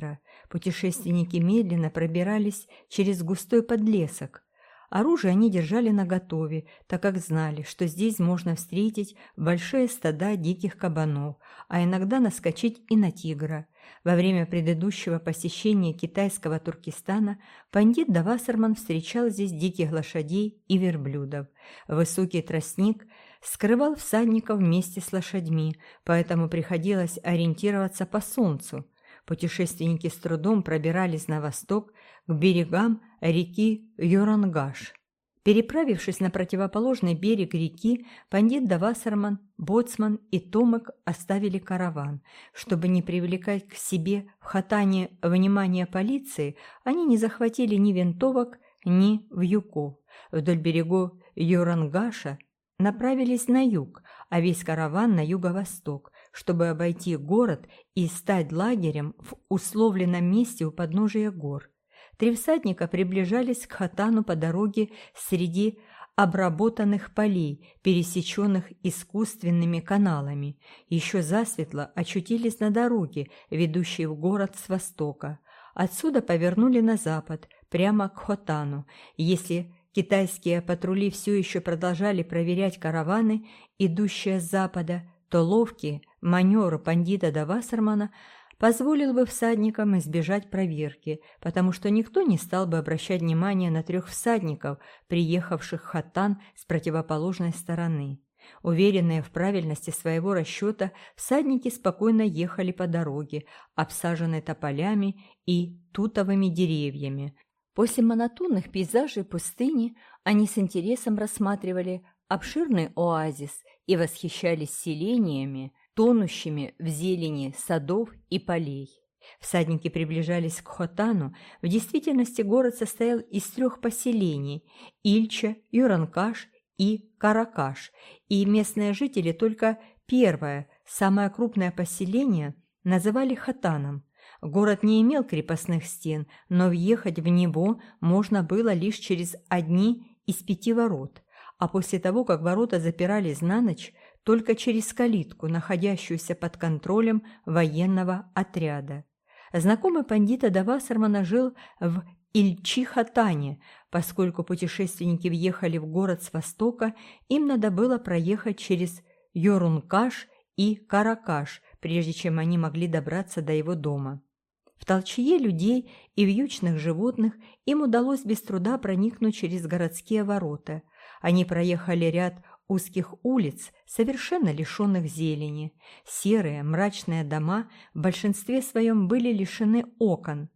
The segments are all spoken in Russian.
быстро. Путешественники медленно пробирались через густой подлесок. Оружие они держали наготове, так как знали, что здесь можно встретить большие стада диких кабанов, а иногда наскочить и на тигра. Во время предыдущего посещения китайского Туркестана пандит Давасарман встречал здесь диких лошадей и верблюдов. Высокий тростник скрывал всадников вместе с лошадьми, поэтому приходилось ориентироваться по солнцу. Путешественники с трудом пробирались на восток к берегам реки Юрангаш. Переправившись на противоположный берег реки, пандит Давасарман, Боцман и Томек оставили караван. Чтобы не привлекать к себе в хатане внимание полиции, они не захватили ни винтовок, ни вьюков. Вдоль берегов Юрангаша направились на юг, а весь караван на юго-восток, чтобы обойти город и стать лагерем в условленном месте у подножия гор. Три всадника приближались к Хатану по дороге среди обработанных полей, пересеченных искусственными каналами. Еще засветло очутились на дороге, ведущей в город с востока. Отсюда повернули на запад, прямо к Хотану. Если китайские патрули все еще продолжали проверять караваны, идущие с запада, то ловкие маневры пандита Давасармана – позволил бы всадникам избежать проверки, потому что никто не стал бы обращать внимание на трех всадников, приехавших в Хатан с противоположной стороны. Уверенные в правильности своего расчета, всадники спокойно ехали по дороге, обсаженной тополями и тутовыми деревьями. После монотонных пейзажей пустыни они с интересом рассматривали обширный оазис и восхищались селениями, тонущими в зелени садов и полей. Всадники приближались к Хотану. В действительности город состоял из трех поселений – Ильча, Юранкаш и Каракаш, и местные жители только первое, самое крупное поселение, называли Хатаном. Город не имел крепостных стен, но въехать в него можно было лишь через одни из пяти ворот, а после того, как ворота запирались на ночь, только через калитку, находящуюся под контролем военного отряда. Знакомый пандита Давасармана жил в Ильчихатане, поскольку путешественники въехали в город с востока, им надо было проехать через Йорункаш и Каракаш, прежде чем они могли добраться до его дома. В толчье людей и вьючных животных им удалось без труда проникнуть через городские ворота. Они проехали ряд узких улиц, совершенно лишенных зелени. Серые, мрачные дома в большинстве своем были лишены окон,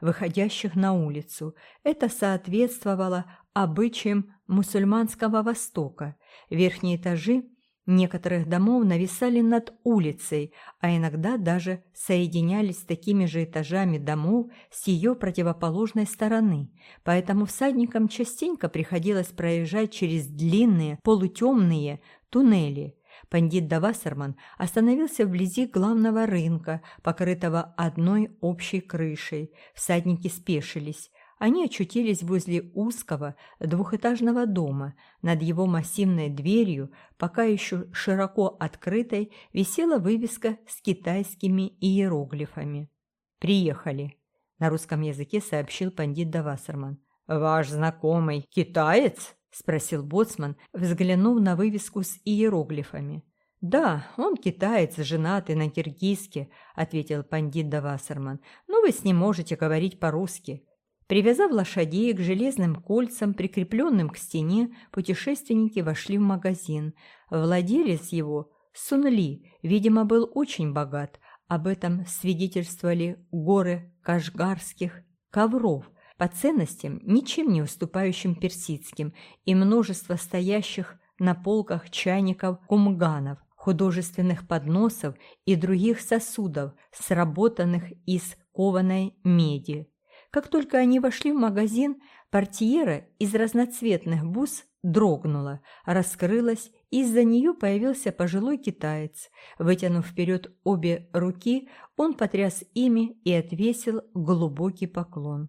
выходящих на улицу. Это соответствовало обычаям мусульманского Востока. Верхние этажи некоторых домов нависали над улицей, а иногда даже соединялись с такими же этажами домов с ее противоположной стороны, поэтому всадникам частенько приходилось проезжать через длинные полутемные туннели. Пандит Давасарман остановился вблизи главного рынка, покрытого одной общей крышей. Всадники спешились. Они очутились возле узкого двухэтажного дома. Над его массивной дверью, пока еще широко открытой, висела вывеска с китайскими иероглифами. «Приехали», – на русском языке сообщил пандит Давасарман. «Ваш знакомый китаец?» – спросил боцман, взглянув на вывеску с иероглифами. «Да, он китаец, женатый на киргизке», – ответил пандит Давасарман. «но вы с ним можете говорить по-русски». Привязав лошадей к железным кольцам, прикрепленным к стене, путешественники вошли в магазин. Владелец его, Сунли, видимо, был очень богат. Об этом свидетельствовали горы кашгарских ковров, по ценностям ничем не уступающим персидским, и множество стоящих на полках чайников кумганов, художественных подносов и других сосудов, сработанных из кованой меди. Как только они вошли в магазин, портьера из разноцветных бус дрогнула, раскрылась, и из-за нее появился пожилой китаец. Вытянув вперед обе руки, он потряс ими и отвесил глубокий поклон.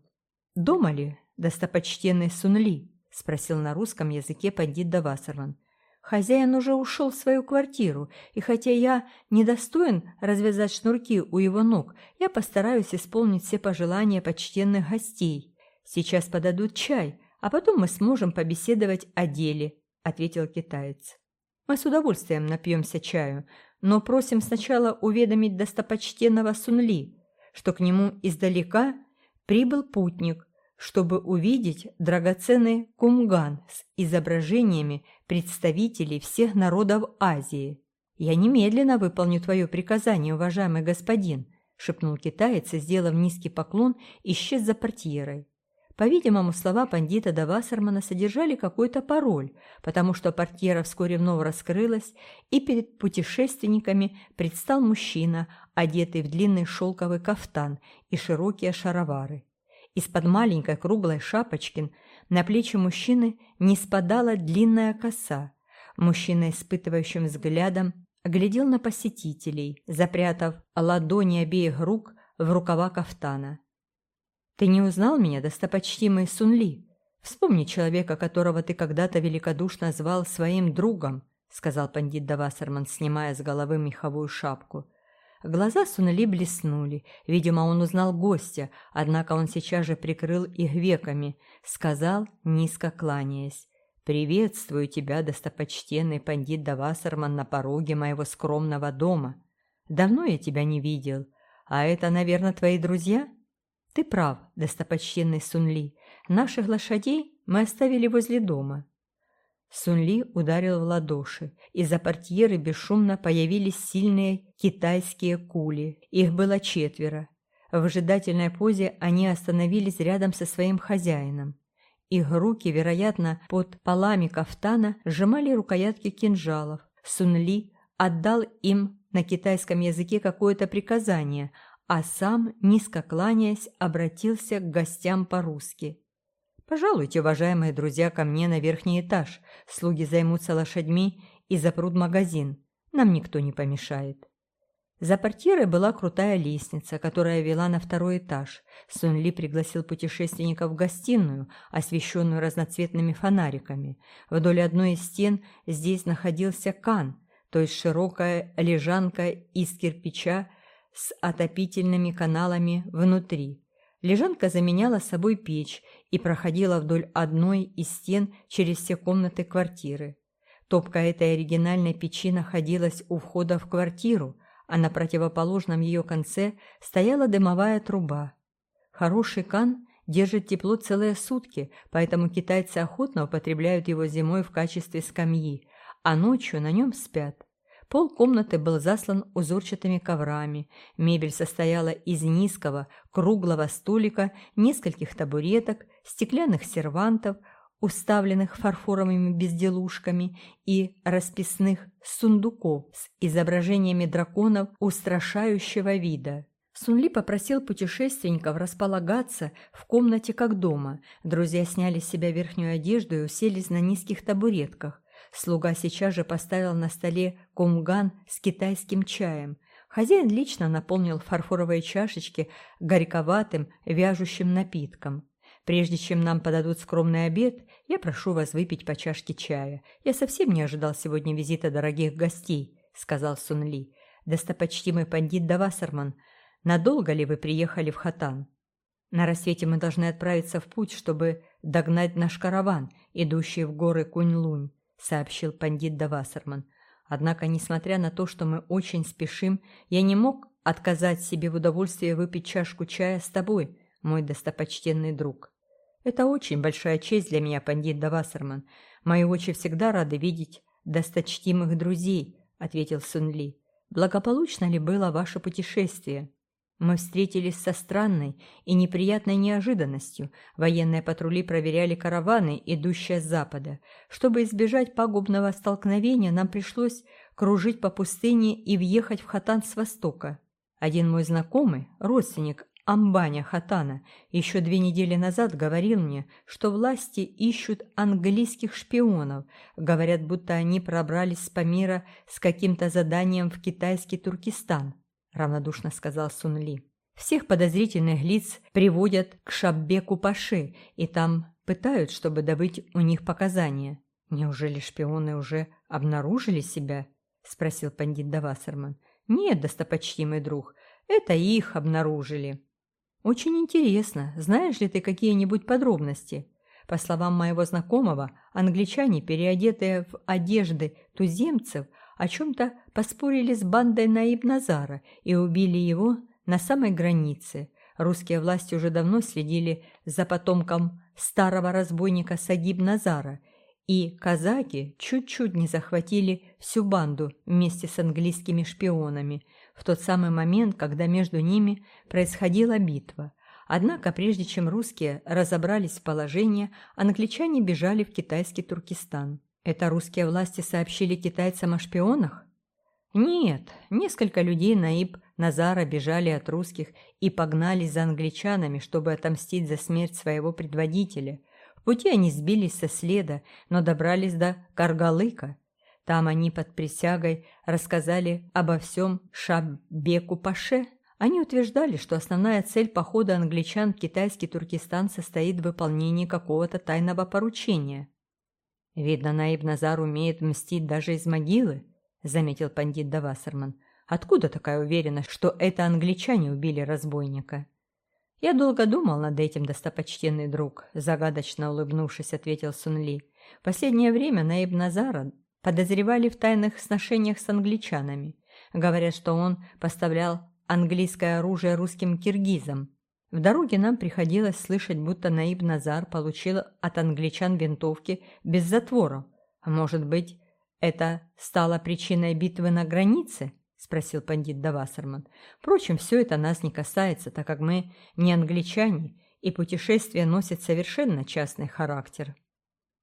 «Дома ли, достопочтенный Сунли?» – спросил на русском языке пандит Давасарван. Хозяин уже ушел в свою квартиру, и хотя я недостоин развязать шнурки у его ног, я постараюсь исполнить все пожелания почтенных гостей. Сейчас подадут чай, а потом мы сможем побеседовать о деле», — ответил китаец. «Мы с удовольствием напьемся чаю, но просим сначала уведомить достопочтенного Сунли, что к нему издалека прибыл путник, чтобы увидеть драгоценный кумган с изображениями представителей всех народов Азии. «Я немедленно выполню твое приказание, уважаемый господин», – шепнул китаец сделав низкий поклон, исчез за портьерой. По-видимому, слова пандита Давасармана содержали какой-то пароль, потому что портьера вскоре вновь раскрылась, и перед путешественниками предстал мужчина, одетый в длинный шелковый кафтан и широкие шаровары. Из-под маленькой круглой шапочки на плечи мужчины не спадала длинная коса. Мужчина испытывающим взглядом глядел на посетителей, запрятав ладони обеих рук в рукава кафтана. «Ты не узнал меня, достопочтимый Сунли? Вспомни человека, которого ты когда-то великодушно звал своим другом», сказал пандит Давасарман, снимая с головы меховую шапку. Глаза Сунли блеснули. Видимо, он узнал гостя, однако он сейчас же прикрыл их веками, сказал, низко кланяясь. «Приветствую тебя, достопочтенный пандит Давасарман, на пороге моего скромного дома. Давно я тебя не видел. А это, наверное, твои друзья?» «Ты прав, достопочтенный Сунли. Наших лошадей мы оставили возле дома. Сунли ударил в ладоши. Из-за портьеры бесшумно появились сильные китайские кули. Их было четверо. В ожидательной позе они остановились рядом со своим хозяином. Их руки, вероятно, под полами кафтана сжимали рукоятки кинжалов. Сунли отдал им на китайском языке какое-то приказание, а сам, низко кланяясь, обратился к гостям по-русски. Пожалуйте, уважаемые друзья, ко мне на верхний этаж. Слуги займутся лошадьми и запрут магазин. Нам никто не помешает. За портьерой была крутая лестница, которая вела на второй этаж. Сунли пригласил путешественников в гостиную, освещенную разноцветными фонариками. Вдоль одной из стен здесь находился кан, то есть широкая лежанка из кирпича с отопительными каналами внутри. Лежанка заменяла собой печь и проходила вдоль одной из стен через все комнаты квартиры. Топка этой оригинальной печи находилась у входа в квартиру, а на противоположном ее конце стояла дымовая труба. Хороший кан держит тепло целые сутки, поэтому китайцы охотно употребляют его зимой в качестве скамьи, а ночью на нем спят. Пол комнаты был заслан узорчатыми коврами, мебель состояла из низкого, круглого столика, нескольких табуреток, стеклянных сервантов, уставленных фарфоровыми безделушками и расписных сундуков с изображениями драконов устрашающего вида. Сунли попросил путешественников располагаться в комнате как дома. Друзья сняли с себя верхнюю одежду и уселись на низких табуретках. Слуга сейчас же поставил на столе кумган с китайским чаем. Хозяин лично наполнил фарфоровые чашечки горьковатым, вяжущим напитком. Прежде чем нам подадут скромный обед, я прошу вас выпить по чашке чая. Я совсем не ожидал сегодня визита дорогих гостей, сказал Сунли. Достопочтимый пандит Давасарман, надолго ли вы приехали в Хатан? На рассвете мы должны отправиться в путь, чтобы догнать наш караван, идущий в горы Кунь-Лунь. — сообщил пандит Давасарман. «Однако, несмотря на то, что мы очень спешим, я не мог отказать себе в удовольствии выпить чашку чая с тобой, мой достопочтенный друг. Это очень большая честь для меня, пандит Давасарман. Мои очи всегда рады видеть досточтимых друзей», — ответил Сунли. «Благополучно ли было ваше путешествие?» Мы встретились со странной и неприятной неожиданностью. Военные патрули проверяли караваны, идущие с запада. Чтобы избежать пагубного столкновения, нам пришлось кружить по пустыне и въехать в Хатан с востока. Один мой знакомый, родственник Амбаня Хатана, еще две недели назад говорил мне, что власти ищут английских шпионов. Говорят, будто они пробрались с Памира с каким-то заданием в китайский Туркестан равнодушно сказал Сунли. Всех подозрительных лиц приводят к Шаббеку Паши, и там пытают, чтобы добыть у них показания. «Неужели шпионы уже обнаружили себя?» – спросил пандит Давасерман. «Нет, достопочтимый друг, это их обнаружили». «Очень интересно, знаешь ли ты какие-нибудь подробности?» По словам моего знакомого, англичане, переодетые в одежды туземцев, о чем-то поспорили с бандой Наиб-Назара и убили его на самой границе. Русские власти уже давно следили за потомком старого разбойника Сагиб-Назара, и казаки чуть-чуть не захватили всю банду вместе с английскими шпионами в тот самый момент, когда между ними происходила битва. Однако, прежде чем русские разобрались в положении, англичане бежали в китайский Туркестан. Это русские власти сообщили китайцам о шпионах? Нет, несколько людей Наиб Назара бежали от русских и погнались за англичанами, чтобы отомстить за смерть своего предводителя. В пути они сбились со следа, но добрались до Каргалыка. Там они под присягой рассказали обо всем Шабеку Паше. Они утверждали, что основная цель похода англичан в китайский Туркестан состоит в выполнении какого-то тайного поручения. «Видно, Наиб Назар умеет мстить даже из могилы», — заметил пандит Давасерман. «Откуда такая уверенность, что это англичане убили разбойника?» «Я долго думал над этим, достопочтенный друг», — загадочно улыбнувшись, ответил Сунли. «В последнее время Наиб Назара подозревали в тайных сношениях с англичанами. Говорят, что он поставлял английское оружие русским киргизам. В дороге нам приходилось слышать, будто Наиб Назар получил от англичан винтовки без затворов. А может быть, это стало причиной битвы на границе? спросил пандит Давасерман. Впрочем, все это нас не касается, так как мы не англичане, и путешествие носит совершенно частный характер.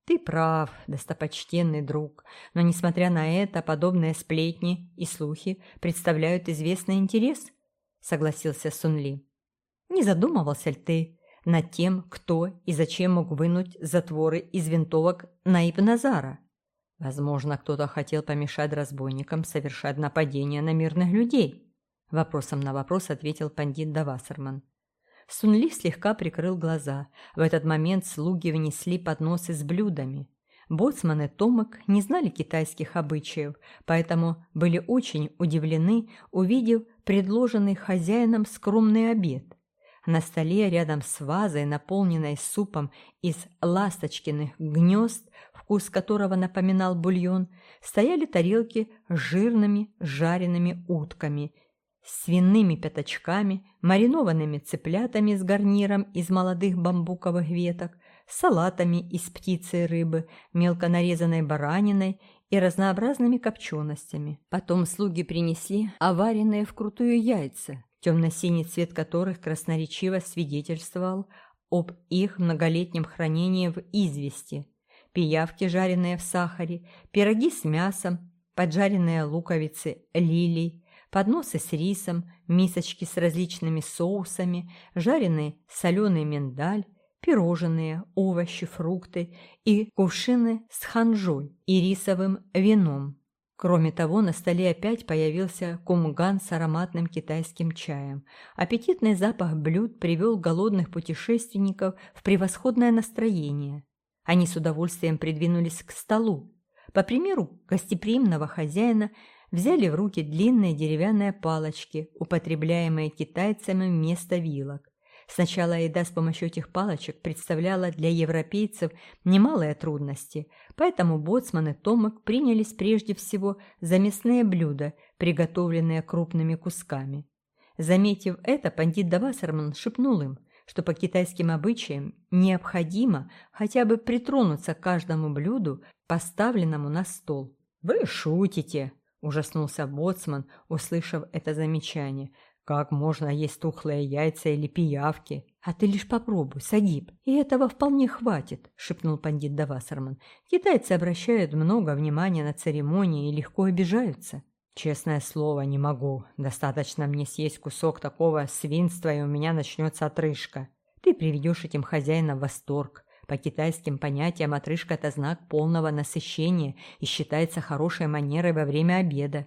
Ты прав, достопочтенный друг, но, несмотря на это, подобные сплетни и слухи представляют известный интерес, согласился Сунли. Не задумывался ли ты над тем, кто и зачем мог вынуть затворы из винтовок Наиб Назара? Возможно, кто-то хотел помешать разбойникам совершать нападение на мирных людей. Вопросом на вопрос ответил пандит Давасерман. Сунли слегка прикрыл глаза. В этот момент слуги внесли подносы с блюдами. Боцман и Томок не знали китайских обычаев, поэтому были очень удивлены, увидев предложенный хозяином скромный обед. На столе рядом с вазой, наполненной супом из ласточкиных гнезд, вкус которого напоминал бульон, стояли тарелки с жирными жареными утками свиными пятачками, маринованными цыплятами с гарниром из молодых бамбуковых веток, салатами из птицы и рыбы, мелко нарезанной бараниной и разнообразными копченостями. Потом слуги принесли оваренные вкрутую яйца, темно-синий цвет которых красноречиво свидетельствовал об их многолетнем хранении в извести, пиявки, жареные в сахаре, пироги с мясом, поджаренные луковицы, лилий, подносы с рисом, мисочки с различными соусами, жареный соленый миндаль, пирожные, овощи, фрукты и кувшины с ханжой и рисовым вином. Кроме того, на столе опять появился кумган с ароматным китайским чаем. Аппетитный запах блюд привел голодных путешественников в превосходное настроение. Они с удовольствием придвинулись к столу. По примеру гостеприимного хозяина взяли в руки длинные деревянные палочки, употребляемые китайцами вместо вилок. Сначала еда с помощью этих палочек представляла для европейцев немалые трудности, поэтому боцман и Томок принялись прежде всего за мясные блюда, приготовленные крупными кусками. Заметив это, пандит Давасерман шепнул им, что по китайским обычаям необходимо хотя бы притронуться к каждому блюду, поставленному на стол. «Вы шутите!» Ужаснулся боцман, услышав это замечание. Как можно есть тухлые яйца или пиявки? А ты лишь попробуй, Сагиб, и этого вполне хватит, шепнул пандит Давасарман. Китайцы обращают много внимания на церемонии и легко обижаются. Честное слово, не могу. Достаточно мне съесть кусок такого свинства, и у меня начнется отрыжка. Ты приведешь этим хозяина в восторг. По китайским понятиям отрыжка – это знак полного насыщения и считается хорошей манерой во время обеда.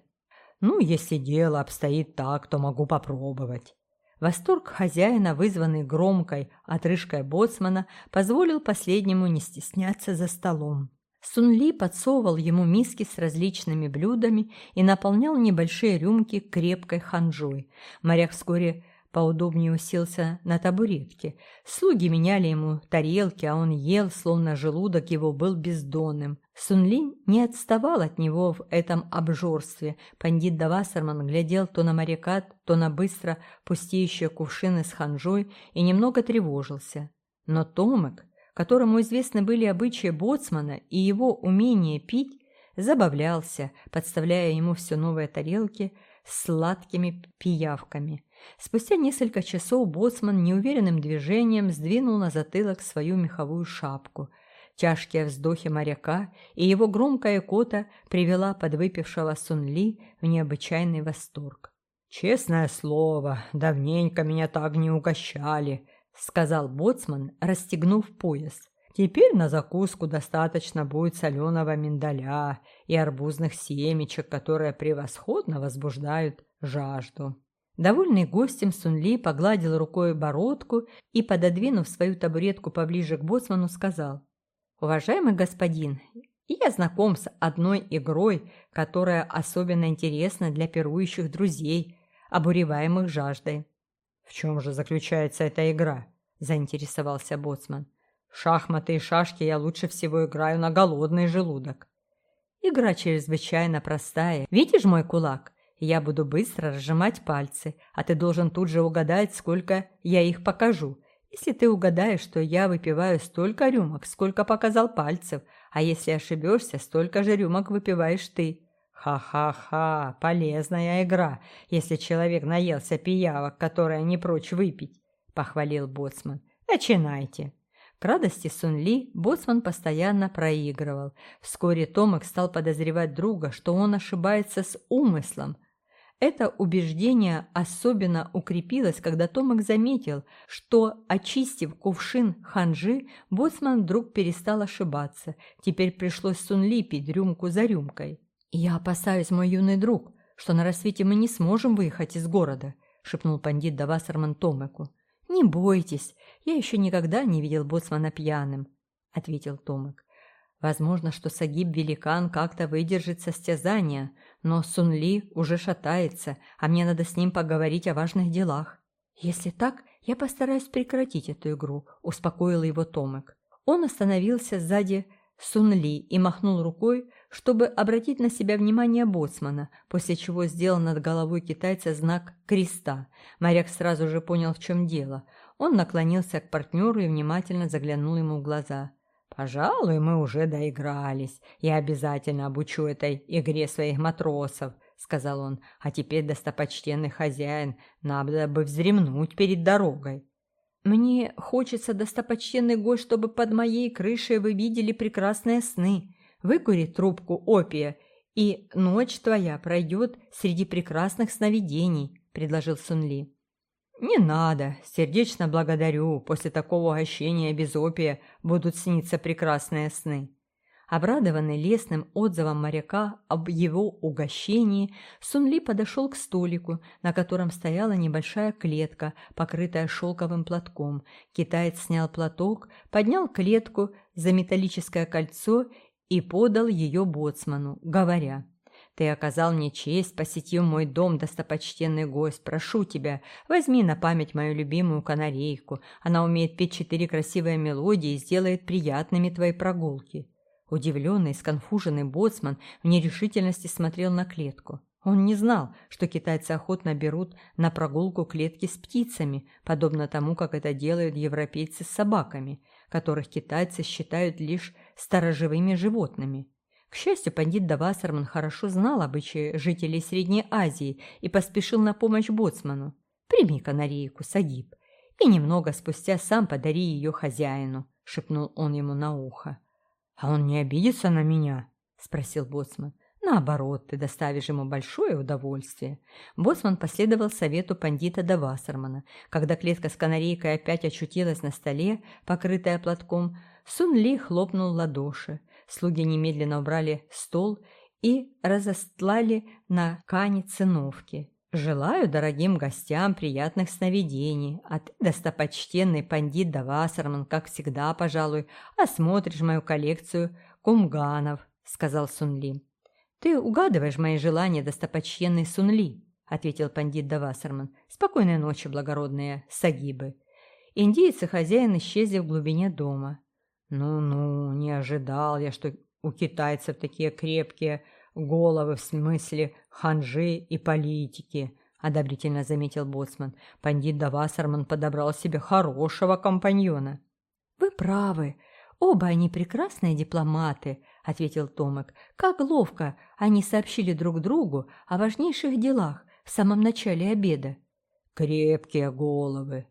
Ну, если дело обстоит так, то могу попробовать. Восторг хозяина, вызванный громкой отрыжкой боцмана, позволил последнему не стесняться за столом. Сунли подсовывал ему миски с различными блюдами и наполнял небольшие рюмки крепкой ханжой. Моряк вскоре поудобнее уселся на табуретке. Слуги меняли ему тарелки, а он ел, словно желудок его был бездонным. Сунли не отставал от него в этом обжорстве. Пандит Давасарман глядел то на моряка, то на быстро пустеющие кувшины с ханжой и немного тревожился. Но Томек которому известны были обычаи боцмана и его умение пить, забавлялся, подставляя ему все новые тарелки с сладкими пиявками. Спустя несколько часов боцман неуверенным движением сдвинул на затылок свою меховую шапку. Тяжкие вздохи моряка и его громкая кота привела подвыпившего Сунли в необычайный восторг. «Честное слово, давненько меня так не угощали», — сказал боцман, расстегнув пояс. «Теперь на закуску достаточно будет соленого миндаля и арбузных семечек, которые превосходно возбуждают жажду». Довольный гостем Сунли погладил рукой бородку и, пододвинув свою табуретку поближе к боцману, сказал «Уважаемый господин, я знаком с одной игрой, которая особенно интересна для пирующих друзей, обуреваемых жаждой. «В чем же заключается эта игра?» – заинтересовался боцман. шахматы и шашки я лучше всего играю на голодный желудок». «Игра чрезвычайно простая. Видишь мой кулак? Я буду быстро разжимать пальцы, а ты должен тут же угадать, сколько я их покажу. Если ты угадаешь, что я выпиваю столько рюмок, сколько показал пальцев, а если ошибешься, столько же рюмок выпиваешь ты. «Ха-ха-ха, полезная игра, если человек наелся пиявок, которые не прочь выпить», — похвалил Боцман. «Начинайте». К радости Сунли Боцман постоянно проигрывал. Вскоре Томик стал подозревать друга, что он ошибается с умыслом. Это убеждение особенно укрепилось, когда Томик заметил, что, очистив кувшин ханжи, Боцман вдруг перестал ошибаться. Теперь пришлось Сунли пить рюмку за рюмкой. «Я опасаюсь, мой юный друг, что на рассвете мы не сможем выехать из города», — шепнул пандит Давасарман Томеку. «Не бойтесь, я еще никогда не видел боцмана пьяным», — ответил Томек. «Возможно, что Сагиб-великан как-то выдержит состязание, но Сунли уже шатается, а мне надо с ним поговорить о важных делах». «Если так, я постараюсь прекратить эту игру», — успокоил его Томек. Он остановился сзади Сунли и махнул рукой, чтобы обратить на себя внимание боцмана, после чего сделал над головой китайца знак креста. Моряк сразу же понял, в чем дело. Он наклонился к партнеру и внимательно заглянул ему в глаза. «Пожалуй, мы уже доигрались. Я обязательно обучу этой игре своих матросов», — сказал он. «А теперь, достопочтенный хозяин, надо бы вздремнуть перед дорогой». «Мне хочется, достопочтенный гость, чтобы под моей крышей вы видели прекрасные сны», Выкури трубку опия, и ночь твоя пройдет среди прекрасных сновидений», — предложил Сунли. «Не надо, сердечно благодарю, после такого угощения без опия будут сниться прекрасные сны». Обрадованный лесным отзывом моряка об его угощении, Сунли подошел к столику, на котором стояла небольшая клетка, покрытая шелковым платком. Китаец снял платок, поднял клетку за металлическое кольцо и подал ее боцману, говоря, «Ты оказал мне честь, посетив мой дом, достопочтенный гость. Прошу тебя, возьми на память мою любимую канарейку. Она умеет петь четыре красивые мелодии и сделает приятными твои прогулки». Удивленный, сконфуженный боцман в нерешительности смотрел на клетку. Он не знал, что китайцы охотно берут на прогулку клетки с птицами, подобно тому, как это делают европейцы с собаками, которых китайцы считают лишь сторожевыми животными. К счастью, пандит Давасарман хорошо знал обычаи жителей Средней Азии и поспешил на помощь боцману. «Прими канарейку, Сагиб, и немного спустя сам подари ее хозяину», — шепнул он ему на ухо. «А он не обидится на меня?» — спросил боцман. Наоборот, ты доставишь ему большое удовольствие. Боцман последовал совету пандита Давасармана. Когда клетка с канарейкой опять очутилась на столе, покрытая платком, Сун Ли хлопнул ладоши. Слуги немедленно убрали стол и разостлали на кане циновки. «Желаю дорогим гостям приятных сновидений, а ты, достопочтенный пандит Давасарман, как всегда, пожалуй, осмотришь мою коллекцию Кумганов», — сказал Сунли. «Ты угадываешь мои желания, достопочтенный Сунли», — ответил пандит Давасарман. «Спокойной ночи, благородные сагибы». Индиец и хозяин исчезли в глубине дома. «Ну-ну, не ожидал я, что у китайцев такие крепкие головы в смысле ханжи и политики», — одобрительно заметил боцман. «Пандит Давасарман подобрал себе хорошего компаньона». «Вы правы. Оба они прекрасные дипломаты», — ответил Томик. «Как ловко они сообщили друг другу о важнейших делах в самом начале обеда». «Крепкие головы»,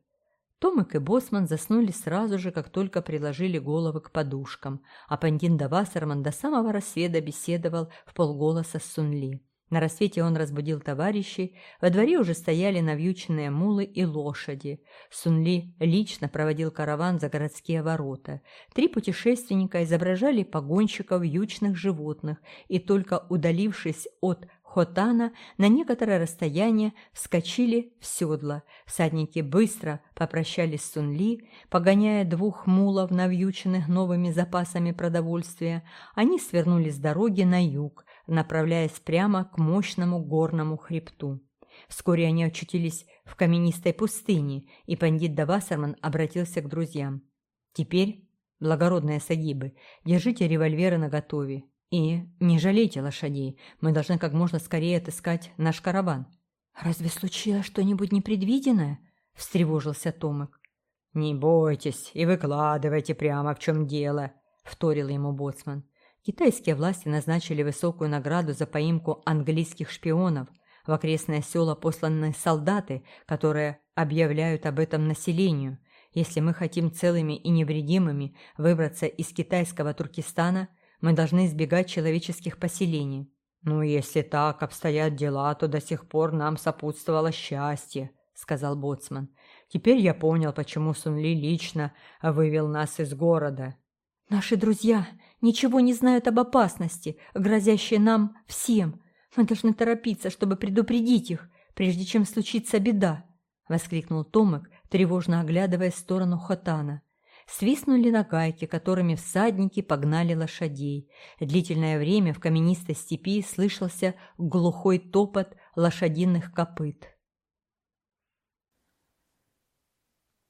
Томик и Босман заснули сразу же, как только приложили головы к подушкам, а Пандин Давасерман до самого рассвета беседовал в полголоса с Сунли. На рассвете он разбудил товарищей, во дворе уже стояли навьюченные мулы и лошади. Сунли лично проводил караван за городские ворота. Три путешественника изображали погонщиков вьючных животных, и только удалившись от Хотана на некоторое расстояние вскочили в седла. Всадники быстро попрощались с Сунли, погоняя двух мулов, навьюченных новыми запасами продовольствия. Они свернули с дороги на юг, направляясь прямо к мощному горному хребту. Вскоре они очутились в каменистой пустыне, и пандит Давасарман обратился к друзьям. «Теперь, благородные сагибы, держите револьверы наготове и не жалейте лошадей. Мы должны как можно скорее отыскать наш караван. Разве случилось что-нибудь непредвиденное? встревожился Томик. Не бойтесь и выкладывайте прямо в чем дело, вторил ему боцман. Китайские власти назначили высокую награду за поимку английских шпионов. В окрестные села посланы солдаты, которые объявляют об этом населению. Если мы хотим целыми и невредимыми выбраться из китайского Туркестана, мы должны избегать человеческих поселений. Ну, если так обстоят дела, то до сих пор нам сопутствовало счастье, сказал боцман. Теперь я понял, почему Сунли лично вывел нас из города. Наши друзья ничего не знают об опасности, грозящей нам всем. Мы должны торопиться, чтобы предупредить их, прежде чем случится беда, воскликнул Томик, тревожно оглядывая сторону Хотана. Свистнули на гайки, которыми всадники погнали лошадей. Длительное время в каменистой степи слышался глухой топот лошадиных копыт.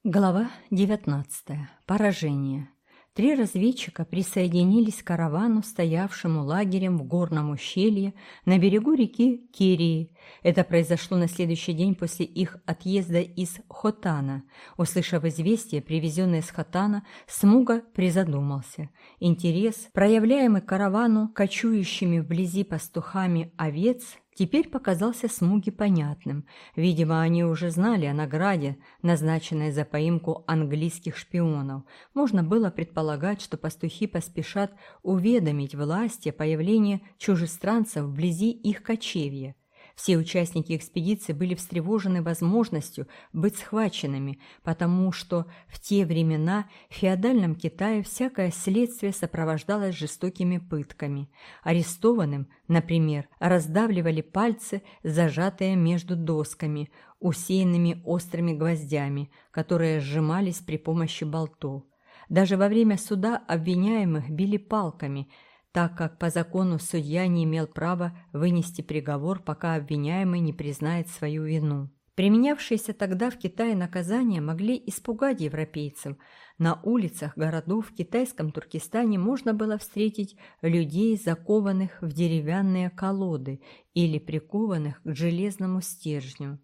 Глава девятнадцатая. Поражение. Три разведчика присоединились к каравану, стоявшему лагерем в горном ущелье на берегу реки Кирии. Это произошло на следующий день после их отъезда из Хотана. Услышав известие, привезенное с Хотана, Смуга призадумался. Интерес, проявляемый каравану, кочующими вблизи пастухами овец, теперь показался Смуге понятным. Видимо, они уже знали о награде, назначенной за поимку английских шпионов. Можно было предполагать, что пастухи поспешат уведомить власти о появлении чужестранцев вблизи их кочевья. Все участники экспедиции были встревожены возможностью быть схваченными, потому что в те времена в феодальном Китае всякое следствие сопровождалось жестокими пытками. Арестованным, например, раздавливали пальцы, зажатые между досками, усеянными острыми гвоздями, которые сжимались при помощи болтов. Даже во время суда обвиняемых били палками – так как по закону судья не имел права вынести приговор, пока обвиняемый не признает свою вину. Применявшиеся тогда в Китае наказания могли испугать европейцев. На улицах городов в китайском Туркестане можно было встретить людей, закованных в деревянные колоды или прикованных к железному стержню.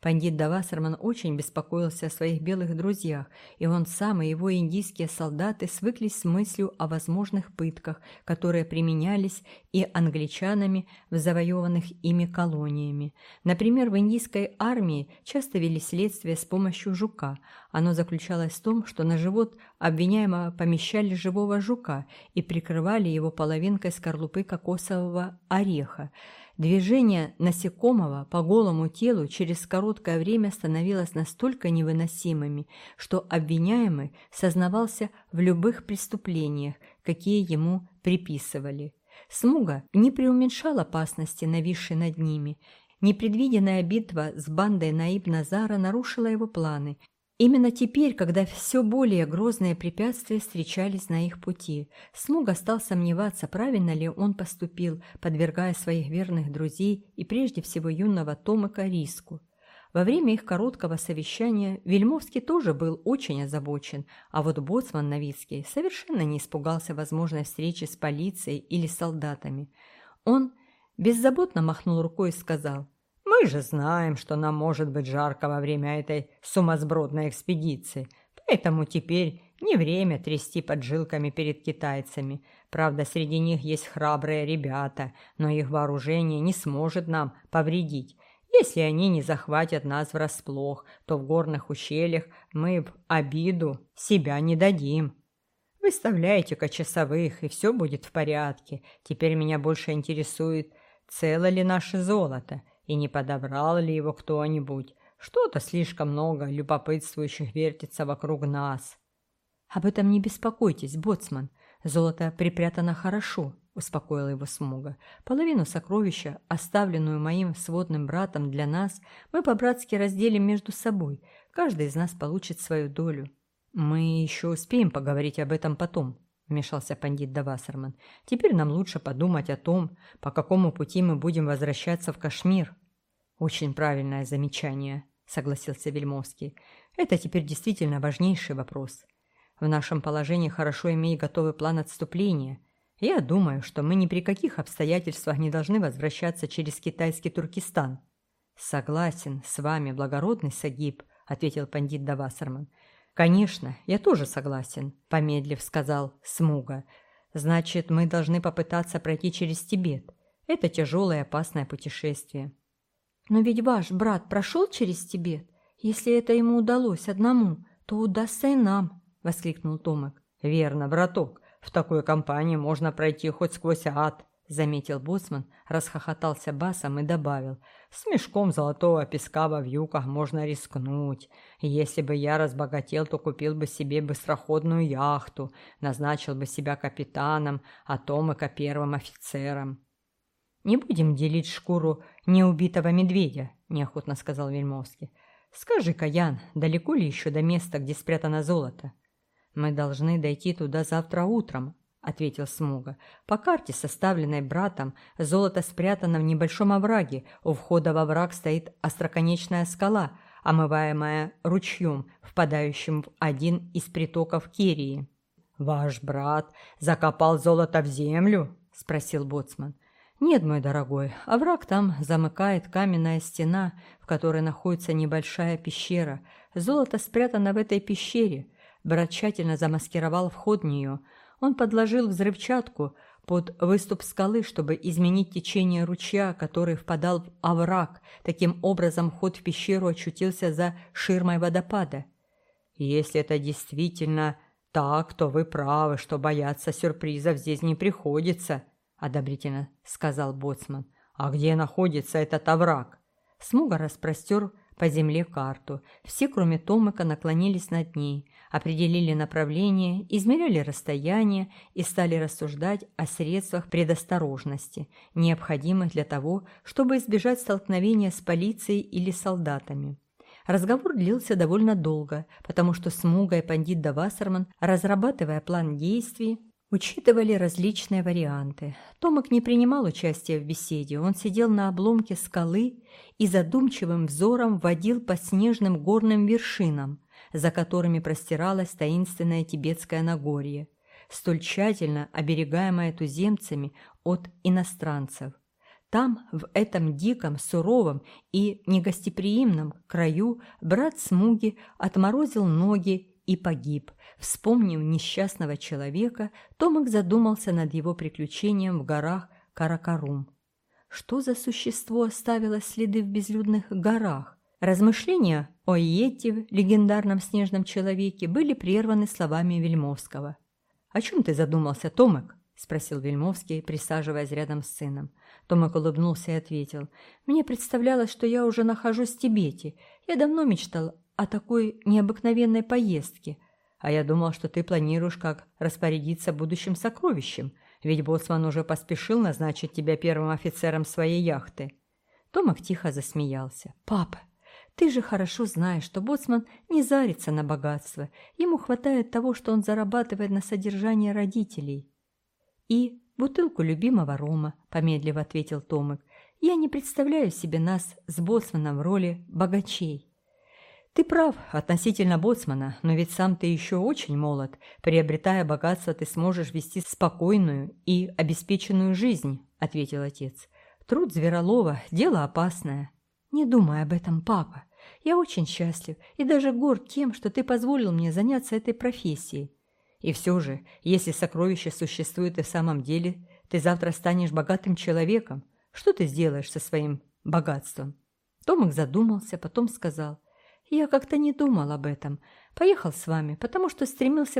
Пандит Давасарман очень беспокоился о своих белых друзьях, и он сам и его индийские солдаты свыклись с мыслью о возможных пытках, которые применялись и англичанами в завоеванных ими колониями. Например, в индийской армии часто вели следствие с помощью жука. Оно заключалось в том, что на живот обвиняемого помещали живого жука и прикрывали его половинкой скорлупы кокосового ореха. Движение насекомого по голому телу через короткое время становилось настолько невыносимыми, что обвиняемый сознавался в любых преступлениях, какие ему приписывали. Смуга не преуменьшал опасности, нависшей над ними. Непредвиденная битва с бандой Наиб Назара нарушила его планы, Именно теперь, когда все более грозные препятствия встречались на их пути, Смуга стал сомневаться, правильно ли он поступил, подвергая своих верных друзей и прежде всего юного Томака риску. Во время их короткого совещания Вельмовский тоже был очень озабочен, а вот боцман Новицкий совершенно не испугался возможной встречи с полицией или солдатами. Он беззаботно махнул рукой и сказал – мы же знаем, что нам может быть жарко во время этой сумасбродной экспедиции, поэтому теперь не время трясти поджилками перед китайцами. Правда, среди них есть храбрые ребята, но их вооружение не сможет нам повредить. Если они не захватят нас врасплох, то в горных ущельях мы в обиду себя не дадим. Выставляйте-ка часовых, и все будет в порядке. Теперь меня больше интересует, цело ли наше золото и не подобрал ли его кто-нибудь. Что-то слишком много любопытствующих вертится вокруг нас. Об этом не беспокойтесь, боцман. Золото припрятано хорошо, успокоил его Смуга. Половину сокровища, оставленную моим сводным братом для нас, мы по-братски разделим между собой. Каждый из нас получит свою долю. Мы еще успеем поговорить об этом потом, вмешался пандит Давасарман. «Теперь нам лучше подумать о том, по какому пути мы будем возвращаться в Кашмир». «Очень правильное замечание», — согласился Вельмовский. «Это теперь действительно важнейший вопрос. В нашем положении хорошо иметь готовый план отступления. Я думаю, что мы ни при каких обстоятельствах не должны возвращаться через китайский Туркестан». «Согласен с вами, благородный Сагиб», — ответил пандит Давасарман. «Конечно, я тоже согласен», — помедлив сказал Смуга. «Значит, мы должны попытаться пройти через Тибет. Это тяжелое и опасное путешествие. Но ведь ваш брат прошел через Тибет. Если это ему удалось одному, то удастся и нам, — воскликнул Томик. Верно, браток, в такой компании можно пройти хоть сквозь ад, — заметил боцман, расхохотался басом и добавил. С мешком золотого песка во вьюках можно рискнуть. Если бы я разбогател, то купил бы себе быстроходную яхту, назначил бы себя капитаном, а Томика первым офицером. «Не будем делить шкуру неубитого медведя», – неохотно сказал Вельмовский. «Скажи-ка, Ян, далеко ли еще до места, где спрятано золото?» «Мы должны дойти туда завтра утром», — ответил Смуга. «По карте, составленной братом, золото спрятано в небольшом овраге. У входа во враг стоит остроконечная скала, омываемая ручьем, впадающим в один из притоков Керии». «Ваш брат закопал золото в землю?» — спросил Боцман. «Нет, мой дорогой, овраг там замыкает каменная стена, в которой находится небольшая пещера. Золото спрятано в этой пещере. Брат тщательно замаскировал вход в нее. Он подложил взрывчатку под выступ скалы, чтобы изменить течение ручья, который впадал в овраг. Таким образом, вход в пещеру очутился за ширмой водопада. Если это действительно так, то вы правы, что бояться сюрпризов здесь не приходится», одобрительно сказал боцман. А где находится этот овраг? Смуга распростер по земле карту. Все, кроме Томыка, наклонились над ней, определили направление, измеряли расстояние и стали рассуждать о средствах предосторожности, необходимых для того, чтобы избежать столкновения с полицией или солдатами. Разговор длился довольно долго, потому что Смуга и пандит Давасерман, разрабатывая план действий, Учитывали различные варианты. Томик не принимал участия в беседе. Он сидел на обломке скалы и задумчивым взором водил по снежным горным вершинам, за которыми простиралось таинственное тибетское Нагорье, столь тщательно оберегаемое туземцами от иностранцев. Там, в этом диком, суровом и негостеприимном краю, брат Смуги отморозил ноги и погиб. Вспомнив несчастного человека, Томик задумался над его приключением в горах Каракарум. Что за существо оставило следы в безлюдных горах? Размышления о Йете, легендарном снежном человеке, были прерваны словами Вельмовского. «О чем ты задумался, Томик?» – спросил Вельмовский, присаживаясь рядом с сыном. Томик улыбнулся и ответил. «Мне представлялось, что я уже нахожусь в Тибете. Я давно мечтал о такой необыкновенной поездке. А я думал, что ты планируешь, как распорядиться будущим сокровищем, ведь боцман уже поспешил назначить тебя первым офицером своей яхты». Томак тихо засмеялся. «Папа, Ты же хорошо знаешь, что боцман не зарится на богатство. Ему хватает того, что он зарабатывает на содержание родителей. И бутылку любимого рома, помедлив ответил Томик. Я не представляю себе нас с боцманом в роли богачей. Ты прав относительно боцмана, но ведь сам ты еще очень молод. Приобретая богатство, ты сможешь вести спокойную и обеспеченную жизнь, ответил отец. Труд Зверолова – дело опасное. Не думай об этом, папа. Я очень счастлив и даже горд тем, что ты позволил мне заняться этой профессией. И все же, если сокровище существует и в самом деле, ты завтра станешь богатым человеком. Что ты сделаешь со своим богатством?» Томик задумался, потом сказал. «Я как-то не думал об этом. Поехал с вами, потому что стремился